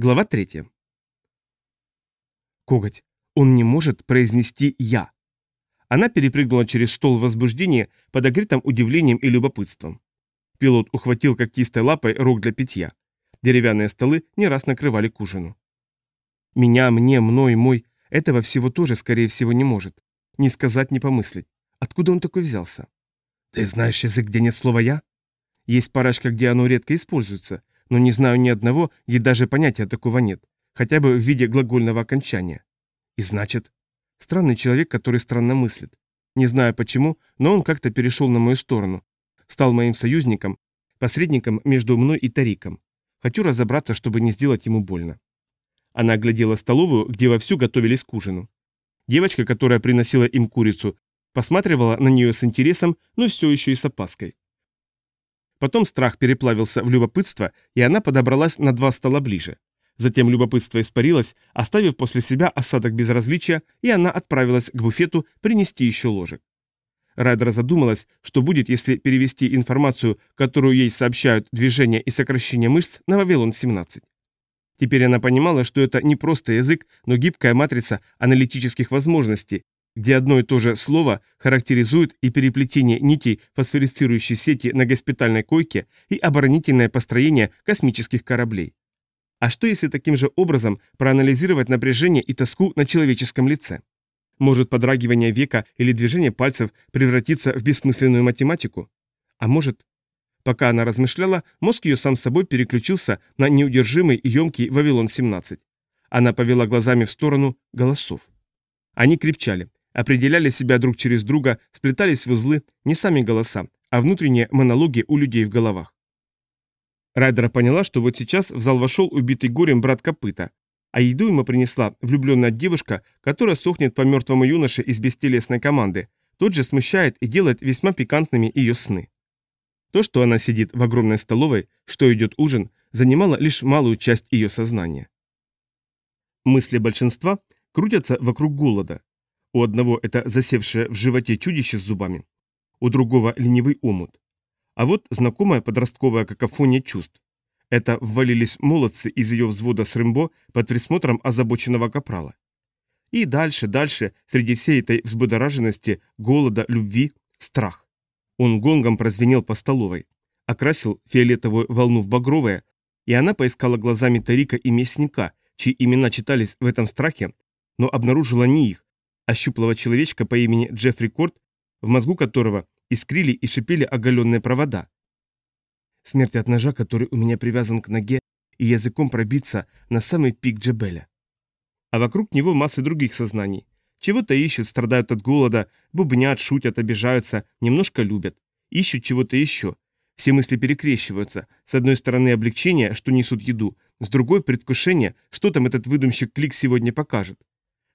Глава 3. Коготь. Он не может произнести «я». Она перепрыгнула через стол в возбуждении, подогретым удивлением и любопытством. Пилот ухватил когтистой лапой рог для питья. Деревянные столы не раз накрывали к ужину. Меня, мне, мной, мой. Этого всего тоже, скорее всего, не может. Ни сказать, ни помыслить. Откуда он такой взялся? Ты знаешь язык, где нет слова «я»? Есть парочка, где оно редко используется, но не знаю ни одного, где даже понятия такого нет, хотя бы в виде глагольного окончания. И значит, странный человек, который странно мыслит. Не знаю почему, но он как-то перешел на мою сторону, стал моим союзником, посредником между мной и Тариком. Хочу разобраться, чтобы не сделать ему больно. Она оглядела столовую, где вовсю готовились к ужину. Девочка, которая приносила им курицу, посматривала на нее с интересом, но все еще и с опаской. Потом страх переплавился в любопытство, и она подобралась на два стола ближе. Затем любопытство испарилось, оставив после себя осадок безразличия, и она отправилась к буфету принести еще ложек. Райдер задумалась, что будет, если перевести информацию, которую ей сообщают движения и сокращение мышц, на Вавилон-17. Теперь она понимала, что это не просто язык, но гибкая матрица аналитических возможностей, где одно и то же слово характеризует и переплетение нитей фосфорицирующей сети на госпитальной койке и оборонительное построение космических кораблей. А что если таким же образом проанализировать напряжение и тоску на человеческом лице? Может подрагивание века или движение пальцев превратиться в бессмысленную математику? А может... Пока она размышляла, мозг ее сам собой переключился на неудержимый и емкий Вавилон-17. Она повела глазами в сторону голосов. Они крепчали, определяли себя друг через друга, сплетались в узлы, не сами голоса, а внутренние монологи у людей в головах. Райдера поняла, что вот сейчас в зал вошел убитый горем брат Копыта, а еду ему принесла влюбленная девушка, которая сохнет по мертвому юноше из бестелесной команды, тот же смущает и делает весьма пикантными ее сны. То, что она сидит в огромной столовой, что идет ужин, занимало лишь малую часть ее сознания. Мысли большинства крутятся вокруг голода, у одного это засевшее в животе чудище с зубами, у другого ленивый омут. А вот знакомая подростковая какофония чувств. Это ввалились молодцы из ее взвода с Рымбо под присмотром озабоченного капрала. И дальше, дальше, среди всей этой взбудораженности, голода, любви, страх. Он гонгом прозвенел по столовой, окрасил фиолетовую волну в багровое, и она поискала глазами Тарика и Мясника, чьи имена читались в этом страхе, но обнаружила не их, а человечка по имени Джеффри Корт, в мозгу которого искрили и шипели оголенные провода. Смерть от ножа, который у меня привязан к ноге, и языком пробиться на самый пик Джебеля. А вокруг него массы других сознаний. Чего-то ищут, страдают от голода, бубнят, шутят, обижаются, немножко любят. Ищут чего-то еще. Все мысли перекрещиваются. С одной стороны облегчение, что несут еду, с другой предвкушение, что там этот выдумщик Клик сегодня покажет.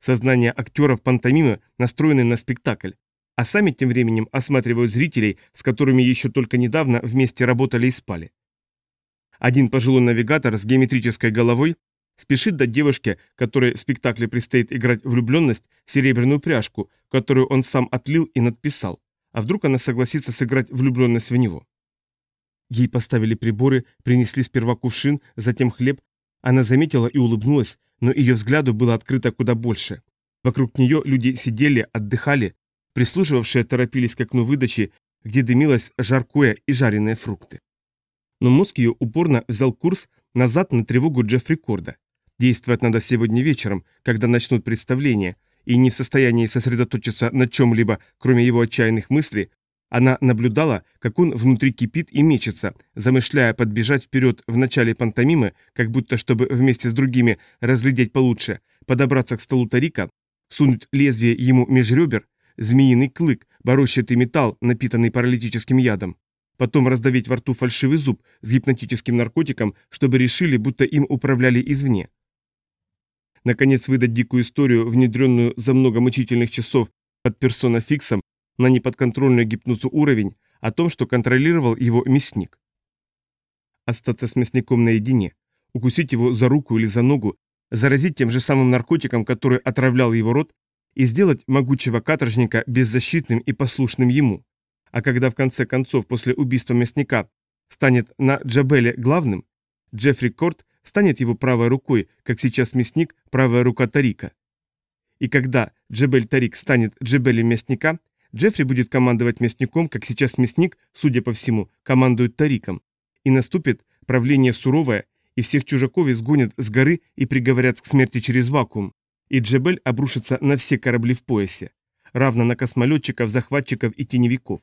Сознание актеров пантомимы настроены на спектакль, а сами тем временем осматривают зрителей, с которыми еще только недавно вместе работали и спали. Один пожилой навигатор с геометрической головой спешит дать девушке, которой в спектакле предстоит играть влюбленность, серебряную пряжку, которую он сам отлил и надписал. А вдруг она согласится сыграть влюбленность в него? Ей поставили приборы, принесли сперва кувшин, затем хлеб. Она заметила и улыбнулась, но ее взгляду было открыто куда больше. Вокруг нее люди сидели, отдыхали, прислушивавшие торопились к окну выдачи, где дымилось жаркое и жареные фрукты. Но мозг ее упорно взял курс назад на тревогу Джеффри Корда. Действовать надо сегодня вечером, когда начнут представление, и не в состоянии сосредоточиться на чем-либо, кроме его отчаянных мыслей, она наблюдала, как он внутри кипит и мечется, замышляя подбежать вперед в начале пантомимы, как будто чтобы вместе с другими разглядеть получше, подобраться к столу Тарика, сунуть лезвие ему меж ребер, змеиный клык, борощатый металл, напитанный паралитическим ядом, потом раздавить во рту фальшивый зуб с гипнотическим наркотиком, чтобы решили, будто им управляли извне. Наконец выдать дикую историю, внедренную за много мучительных часов под персона фиксом, на неподконтрольную гипнозу уровень о том, что контролировал его мясник. Остаться с мясником наедине, укусить его за руку или за ногу, заразить тем же самым наркотиком, который отравлял его рот, и сделать могучего каторжника беззащитным и послушным ему. А когда в конце концов после убийства мясника станет на Джабеле главным, Джеффри Корт станет его правой рукой, как сейчас мясник, правая рука Тарика. И когда Джебель Тарик станет Джебелем мясника, Джеффри будет командовать мясником, как сейчас мясник, судя по всему, командует Тариком. И наступит правление суровое, и всех чужаков изгонят с горы и приговорят к смерти через вакуум. И Джебель обрушится на все корабли в поясе, равно на космолетчиков, захватчиков и теневиков.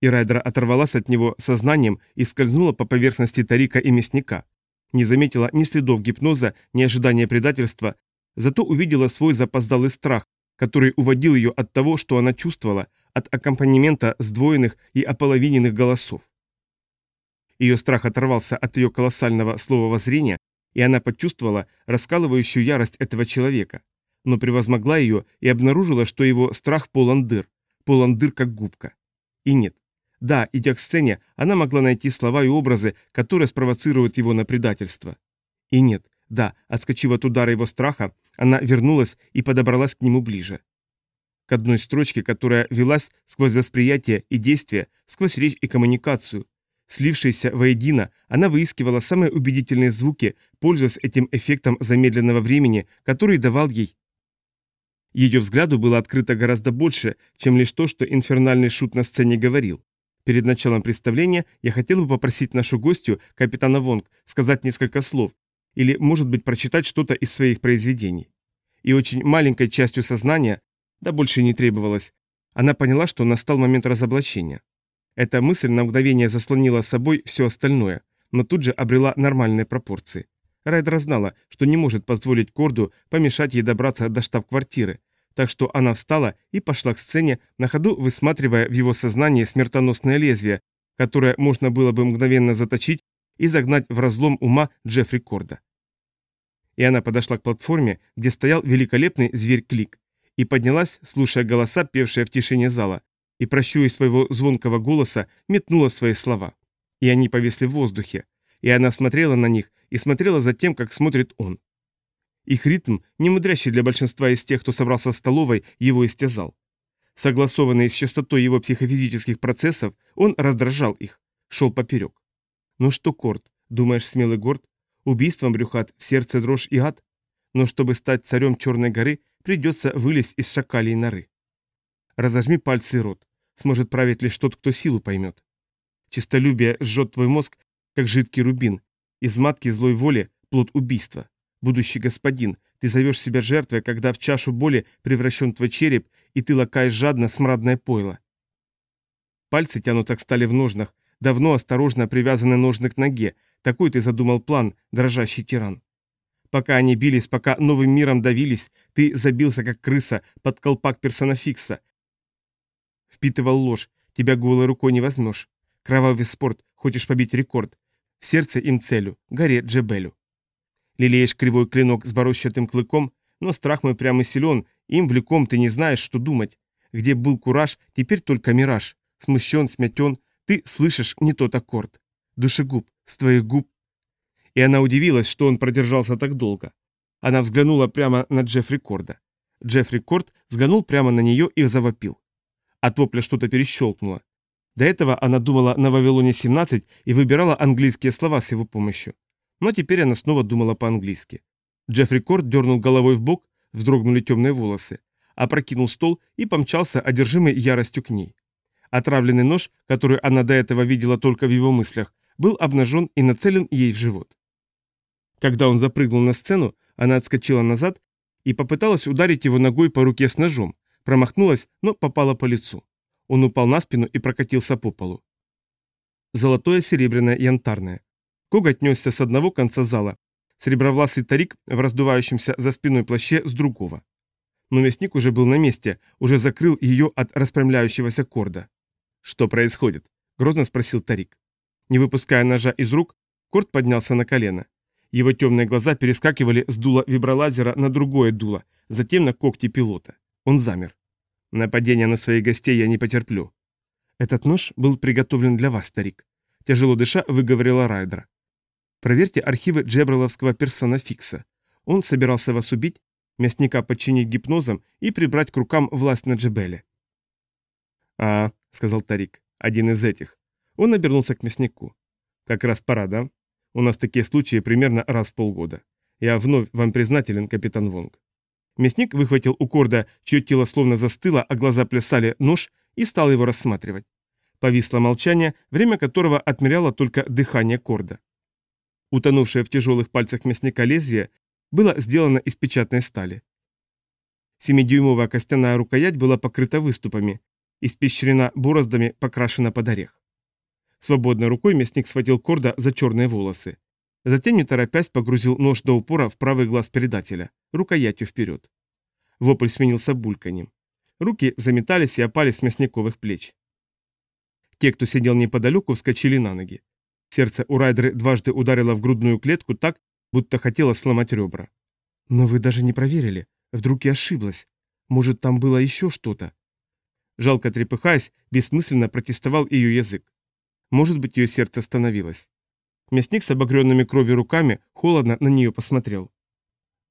И Райдера оторвалась от него сознанием и скользнула по поверхности Тарика и мясника. Не заметила ни следов гипноза, ни ожидания предательства, зато увидела свой запоздалый страх, который уводил ее от того, что она чувствовала, от аккомпанемента сдвоенных и ополовиненных голосов. Ее страх оторвался от ее колоссального слова и она почувствовала раскалывающую ярость этого человека, но превозмогла ее и обнаружила, что его страх полон дыр, полон дыр как губка. И нет. Да, идя к сцене, она могла найти слова и образы, которые спровоцируют его на предательство. И нет, да, отскочив от удара его страха, она вернулась и подобралась к нему ближе. К одной строчке, которая велась сквозь восприятие и действие, сквозь речь и коммуникацию. Слившаяся воедино, она выискивала самые убедительные звуки, пользуясь этим эффектом замедленного времени, который давал ей. Ее взгляду было открыто гораздо больше, чем лишь то, что инфернальный шут на сцене говорил. Перед началом представления я хотел бы попросить нашу гостью, капитана Вонг, сказать несколько слов, или, может быть, прочитать что-то из своих произведений. И очень маленькой частью сознания, да больше не требовалось, она поняла, что настал момент разоблачения. Эта мысль на мгновение заслонила собой все остальное, но тут же обрела нормальные пропорции. Райдер знала, что не может позволить Корду помешать ей добраться до штаб-квартиры, так что она встала и пошла к сцене, на ходу высматривая в его сознании смертоносное лезвие, которое можно было бы мгновенно заточить и загнать в разлом ума Джеффри Корда и она подошла к платформе, где стоял великолепный зверь-клик, и поднялась, слушая голоса, певшие в тишине зала, и, прощуя своего звонкого голоса, метнула свои слова. И они повесли в воздухе, и она смотрела на них и смотрела за тем, как смотрит он. Их ритм, не мудрящий для большинства из тех, кто собрался в столовой, его истязал. Согласованный с частотой его психофизических процессов, он раздражал их, шел поперек. «Ну что, Корт, думаешь, смелый Горд, Убийством брюхат, сердце дрожь и ад. Но чтобы стать царем Черной горы, придется вылезть из шакалей норы. Разожми пальцы и рот. Сможет править лишь тот, кто силу поймет. Чистолюбие жжет твой мозг, как жидкий рубин. Из матки злой воли плод убийства. Будущий господин, ты зовешь себя жертвой, когда в чашу боли превращен твой череп, и ты лакаешь жадно смрадное пойло. Пальцы тянутся к стали в ножнах, давно осторожно привязаны ножны к ноге, такой ты задумал план, дрожащий тиран. Пока они бились, пока новым миром давились, ты забился, как крыса, под колпак персонафикса. Впитывал ложь, тебя голой рукой не возьмешь. Кровавый спорт, хочешь побить рекорд. В сердце им целю, горе Джебелю. Лелеешь кривой клинок с борощатым клыком, но страх мой прямо силен, им влеком ты не знаешь, что думать. Где был кураж, теперь только мираж. Смущен, смятен, ты слышишь не тот аккорд. Душегуб, с твоих губ. И она удивилась, что он продержался так долго. Она взглянула прямо на Джеффри Корда. Джеффри Корд взглянул прямо на нее и завопил. От вопля что-то перещелкнуло. До этого она думала на Вавилоне-17 и выбирала английские слова с его помощью. Но теперь она снова думала по-английски. Джеффри Корд дернул головой в бок, вздрогнули темные волосы, опрокинул стол и помчался, одержимый яростью к ней. Отравленный нож, который она до этого видела только в его мыслях, был обнажен и нацелен ей в живот. Когда он запрыгнул на сцену, она отскочила назад и попыталась ударить его ногой по руке с ножом, промахнулась, но попала по лицу. Он упал на спину и прокатился по полу. Золотое, серебряное, янтарное. Коготь несся с одного конца зала, сребровласый тарик в раздувающемся за спиной плаще с другого. Но мясник уже был на месте, уже закрыл ее от распрямляющегося корда. «Что происходит?» – грозно спросил Тарик. Не выпуская ножа из рук, Корт поднялся на колено. Его темные глаза перескакивали с дула вибролазера на другое дуло, затем на когти пилота. Он замер. Нападение на своих гостей я не потерплю. Этот нож был приготовлен для вас, старик. Тяжело дыша, выговорила Райдера. Проверьте архивы Джебреловского персона Фикса. Он собирался вас убить, мясника подчинить гипнозом и прибрать к рукам власть на Джебеле. «А», — сказал Тарик, — «один из этих. Он обернулся к мяснику. «Как раз пора, да?» У нас такие случаи примерно раз в полгода. Я вновь вам признателен, капитан Вонг. Мясник выхватил у Корда, чье тело словно застыло, а глаза плясали, нож и стал его рассматривать. Повисло молчание, время которого отмеряло только дыхание Корда. Утонувшее в тяжелых пальцах мясника лезвие было сделано из печатной стали. Семидюймовая костяная рукоять была покрыта выступами, испещрена бороздами, покрашена под орех. Свободной рукой мясник схватил Корда за черные волосы. Затем, не торопясь, погрузил нож до упора в правый глаз предателя, рукоятью вперед. Вопль сменился бульканьем. Руки заметались и опали с мясниковых плеч. Те, кто сидел неподалеку, вскочили на ноги. Сердце у Райдеры дважды ударило в грудную клетку так, будто хотело сломать ребра. «Но вы даже не проверили. Вдруг я ошиблась. Может, там было еще что-то?» Жалко трепыхаясь, бессмысленно протестовал ее язык. Может быть, ее сердце остановилось. Мясник с обогренными кровью руками холодно на нее посмотрел.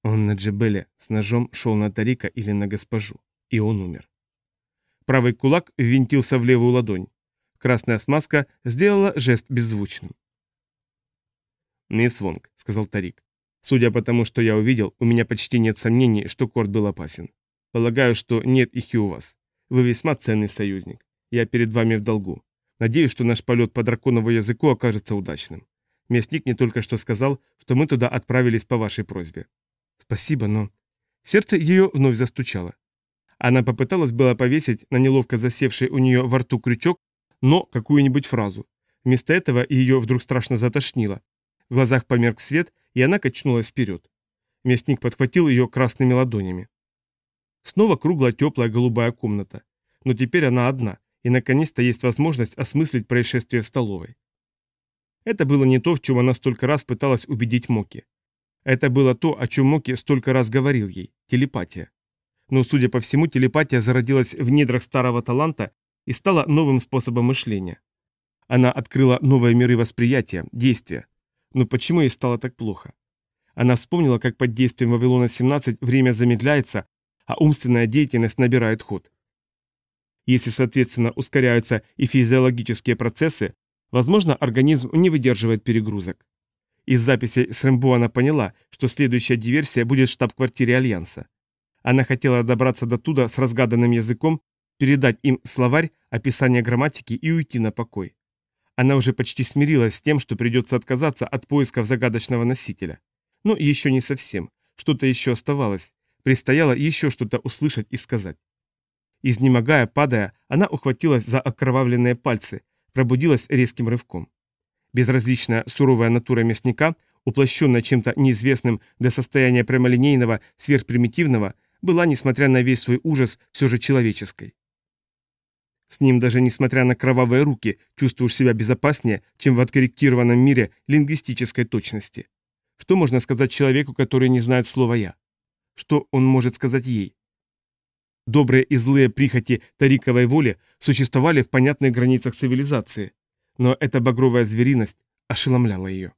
Он на Джебеле с ножом шел на Тарика или на госпожу, и он умер. Правый кулак ввинтился в левую ладонь. Красная смазка сделала жест беззвучным. «Мисс Вонг», — сказал Тарик. «Судя по тому, что я увидел, у меня почти нет сомнений, что Корт был опасен. Полагаю, что нет их и у вас. Вы весьма ценный союзник. Я перед вами в долгу. Надеюсь, что наш полет по драконову языку окажется удачным. Мясник мне только что сказал, что мы туда отправились по вашей просьбе». «Спасибо, но...» Сердце ее вновь застучало. Она попыталась было повесить на неловко засевший у нее во рту крючок но какую-нибудь фразу. Вместо этого ее вдруг страшно затошнило. В глазах померк свет, и она качнулась вперед. Мясник подхватил ее красными ладонями. Снова круглая теплая голубая комната. Но теперь она одна, и наконец-то есть возможность осмыслить происшествие в столовой. Это было не то, в чем она столько раз пыталась убедить Моки. Это было то, о чем Моки столько раз говорил ей – телепатия. Но, судя по всему, телепатия зародилась в недрах старого таланта и стала новым способом мышления. Она открыла новые миры восприятия, действия. Но почему ей стало так плохо? Она вспомнила, как под действием Вавилона-17 время замедляется, а умственная деятельность набирает ход. Если, соответственно, ускоряются и физиологические процессы, возможно, организм не выдерживает перегрузок. Из записей с Рэмбо она поняла, что следующая диверсия будет в штаб-квартире Альянса. Она хотела добраться до туда с разгаданным языком передать им словарь, описание грамматики и уйти на покой. Она уже почти смирилась с тем, что придется отказаться от поисков загадочного носителя. Но еще не совсем. Что-то еще оставалось. Предстояло еще что-то услышать и сказать. Изнемогая, падая, она ухватилась за окровавленные пальцы, пробудилась резким рывком. Безразличная суровая натура мясника, уплощенная чем-то неизвестным до состояния прямолинейного, сверхпримитивного, была, несмотря на весь свой ужас, все же человеческой. С ним даже несмотря на кровавые руки чувствуешь себя безопаснее, чем в откорректированном мире лингвистической точности. Что можно сказать человеку, который не знает слова «я»? Что он может сказать ей? Добрые и злые прихоти тариковой воли существовали в понятных границах цивилизации, но эта багровая звериность ошеломляла ее.